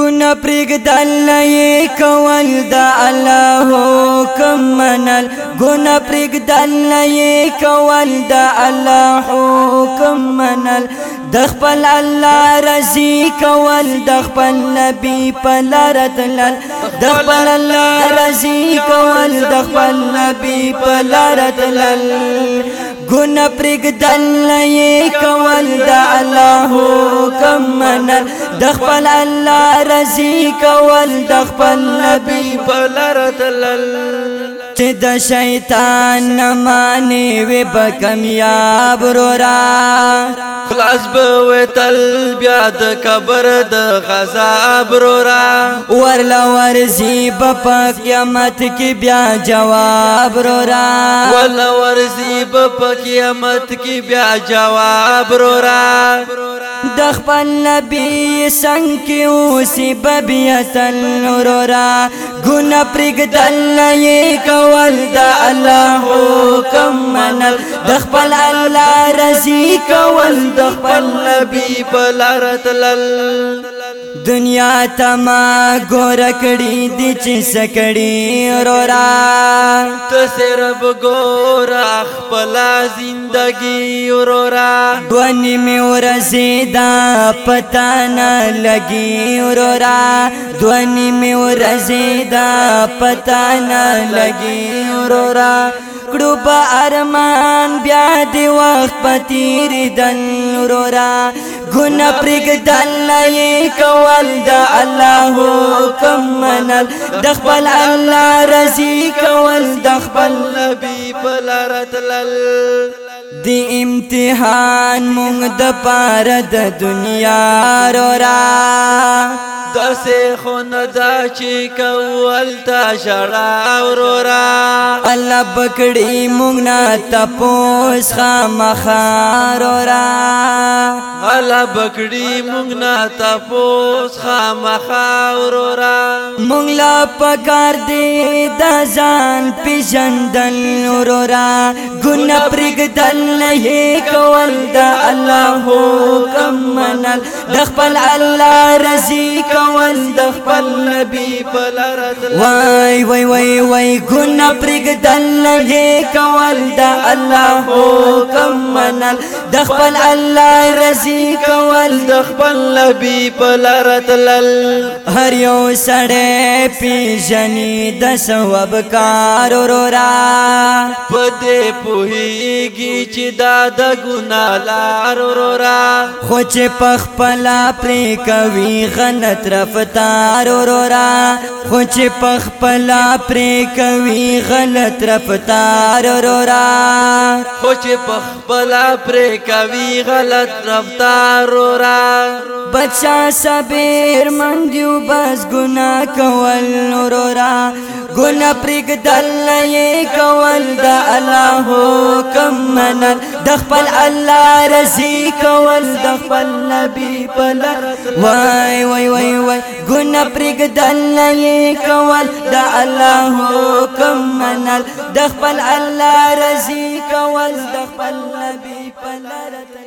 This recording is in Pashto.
ګنا پرګ دل کول د الله حکم منل ګنا پرګ دل کول د الله حکم منل د خپل الله رضی کول د خپل نبی په لار تلل د خپل الله رضی کول د خپل نبی په لار تلل گن پرګ دل یې کول د الله حکم منل د خپل الله رضی کول د خپل نبی په لار تلل چې د شیطان نه مانی وي به کامیاب رورا خلاص به تل بیا د قبر د غذاب رورا ورلا ورزی په قیامت کې بیا جواب رورا ورلا ورزی په قیامت کې بیا جواب رورا د خپل نبی څنګه اوسې بیا تل رورا گنا پرګدل نه یې کول د الله حکم منل د خپل الله رضی کول د خپل نبی بلارتلل دنیا تما ګور کړي دي چې سکړي رورا ته صرف ګور خپل زندگی رورا ونی می ورزیدا پتا نه لګي رورا ونی می ورزیدا دا پتا نه لګي ورورا کړو په ارمان بیا دی وخت پتیر دن ورورا ګنا پرګ دل کول د الله حکم منل د خپل الله رزي کول د خپل نبی پلارتل دی امتحان مونږ د پاره د دنیا رورا سي خو نه دا چې کول تا شړا ورورا طلب کړي مونږ نه تپوس خامخار را غلب کړي مونږ نه تپوس خامخار را مونږ لا پکار دي د ځان پیژندل را ګنا پرګدل نه کول د الله حکم منل د خپل الله رضی کول د خپل نبی په لار وای وای وای وای ګنا پرګدل نه کول د الله حکم منل د خپل الله رضی کول د خپل نبی په لار تلل هر یو سړی پیژني د ثواب کار ورورا په دې پوهیږي چې دا د ګنا لار ورورا خو چې په خپل پرې کوي غلط رفتار ورورا خو چې په خپل پرې کوي غلط رفتار رورا خوش پخبلا پر کوي غلط رفتار رورا بچا صبر من دیو بس گناہ کول رورا گناہ پرګ دل نه کول د الله منل د خپل الله رضی کول د خپل نبی بل وای وای وای وای ګن پرګ دل کول د الله حکم منل د خپل الله رضی کول د خپل نبی بل